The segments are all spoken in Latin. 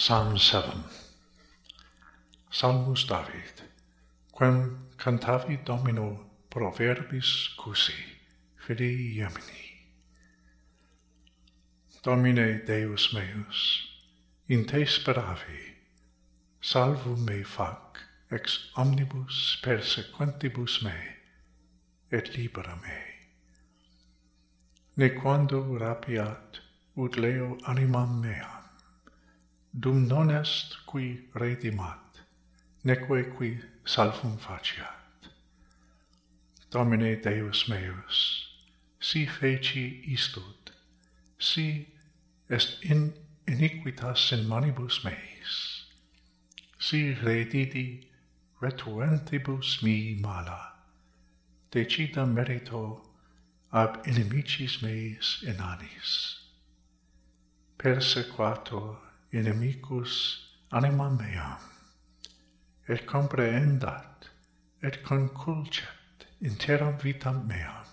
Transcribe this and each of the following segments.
Psalm 7 Salmus David quem cantavi Domino proverbis cusi filii Iemini Domine Deus meus in te speravi salvum me fac ex omnibus persequentibus me et libera me. Ne quando rapiat ut leo animam meam dum non est qui redimat, neque qui salvum faciat. Domine Deus meus, si feci istud, si est in iniquitas in manibus meis, si redidi retuentibus mi mala, decida merito ab inimicis meis enanis. Persequator inimicus anima mea, et comprehendat, et conculcet interam vitam mea,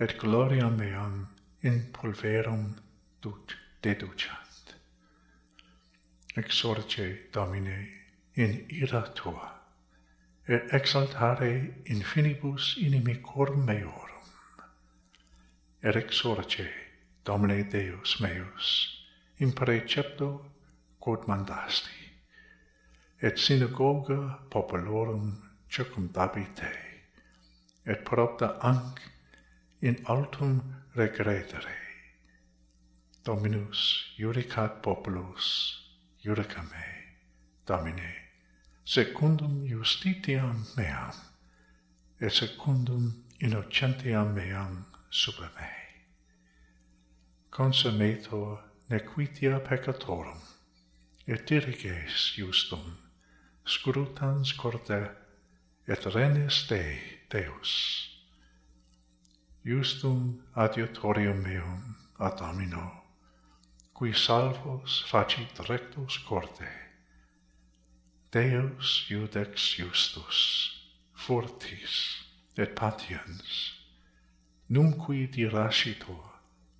et gloria meam in pulverum dut deducat. Exorce Domine in ira tua, et exaltare infinibus inimicor meorum, et exorce Domine Deus meus, in precepto quod mandasti, et synagoga populorum circumdabit te, et propta anc in altum regredere. Dominus judicat populos, judica me, Domine, secundum justitiam meam, et secundum innocentiam meam super me. Consummator nequitia peccatorum, et diriges justum, scrutans corde, et renes Dei, Deus. Justum adiutorium meum ad Domino, qui salvos facit rectus corde. Deus judex justus, fortis, et patiens, numqui dirascitur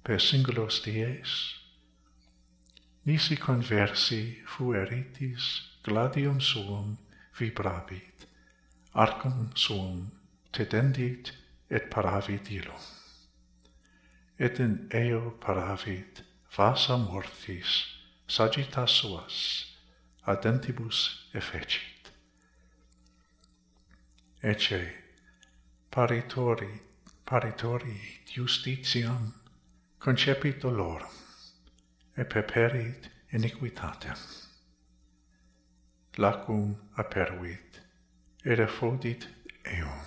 per singulos dies nisi conversi fueritis gladium suum vibrabit, arcum suum tedendit et paravit ilum. Et in eo paravit vasa mortis sagitas suas, adentibus effecit. Ece paritori, paritori justitiam concepit dolorum, et peperit iniquitatem. Lacum aperuit, et effodit eum,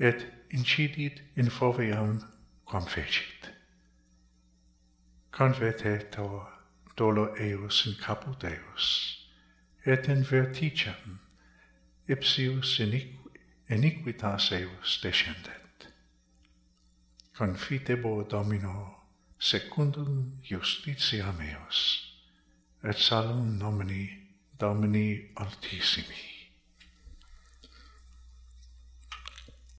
et incidit in foveam quam fecit. Convertetur dolo eus in caput eus, et in verticem ipsius iniqu iniquitas eus descendet. Confitebo Domino, secundum justitia meos, et salum nomini Domini Altissimi.